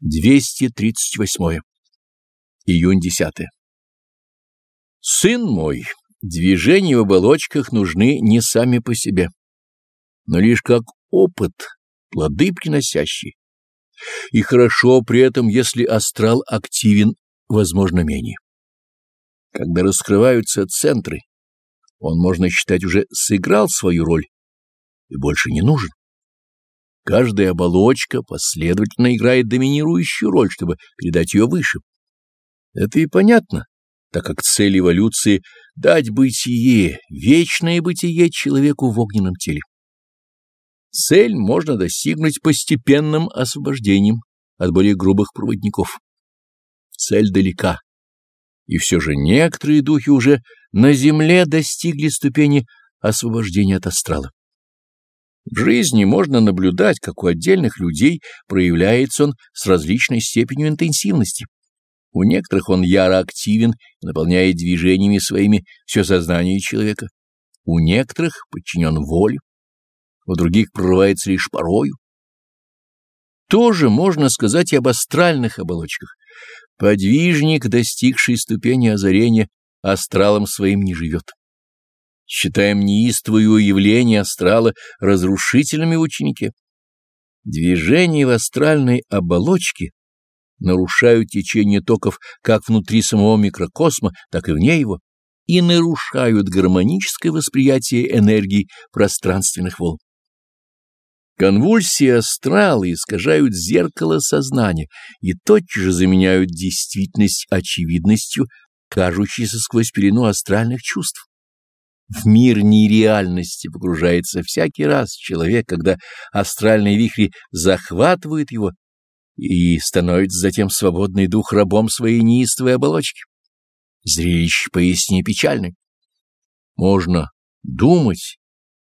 238. Июнь 10. Сын мой, движения в оболочках нужны не сами по себе, но лишь как опыт, плоды приносящие. И хорошо при этом, если астрал активен, возможно, менее. Когда раскрываются центры, он, можно считать, уже сыграл свою роль и больше не нужен. Каждая оболочка последовательно играет доминирующую роль, чтобы передать ее выше. Это и понятно, так как цель эволюции — дать бытие, вечное бытие человеку в огненном теле. Цель можно достигнуть постепенным освобождением от более грубых проводников. Цель далека, и все же некоторые духи уже на земле достигли ступени освобождения от астрала. В жизни можно наблюдать, как у отдельных людей проявляется он с различной степенью интенсивности. У некоторых он яро активен наполняет движениями своими все сознание человека. У некоторых подчинен воле, у других прорывается лишь порою. Тоже можно сказать и об астральных оболочках. Подвижник, достигший ступени озарения, астралом своим не живет считаем неистовые уявления астрала разрушительными в ученике. Движения в астральной оболочке нарушают течение токов как внутри самого микрокосма, так и вне его, и нарушают гармоническое восприятие энергии пространственных волн. Конвульсии астрала искажают зеркало сознания и тотчас же заменяют действительность очевидностью, кажущейся сквозь пелену астральных чувств. В мир нереальности погружается всякий раз человек, когда астральные вихри захватывают его и становится затем свободный дух рабом своей неистовой оболочки. Зрелище пояснее печальное. Можно думать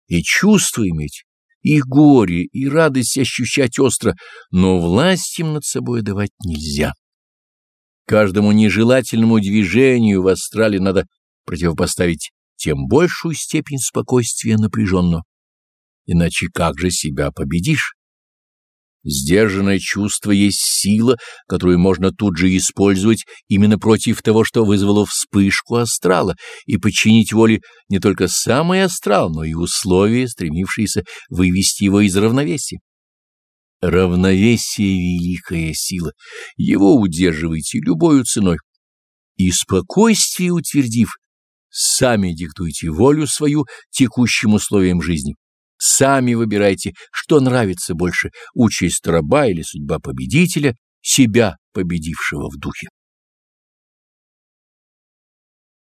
и чувства иметь, и горе, и радость ощущать остро, но власть им над собой давать нельзя. Каждому нежелательному движению в астрале надо противопоставить тем большую степень спокойствия напряженно. Иначе как же себя победишь? Сдержанное чувство есть сила, которую можно тут же использовать именно против того, что вызвало вспышку астрала, и подчинить воле не только самый астрал, но и условия, стремившиеся вывести его из равновесия. Равновесие — великая сила, его удерживайте любою ценой. И спокойствие утвердив, Сами диктуйте волю свою текущим условиям жизни. Сами выбирайте, что нравится больше, участь раба или судьба победителя, себя победившего в духе.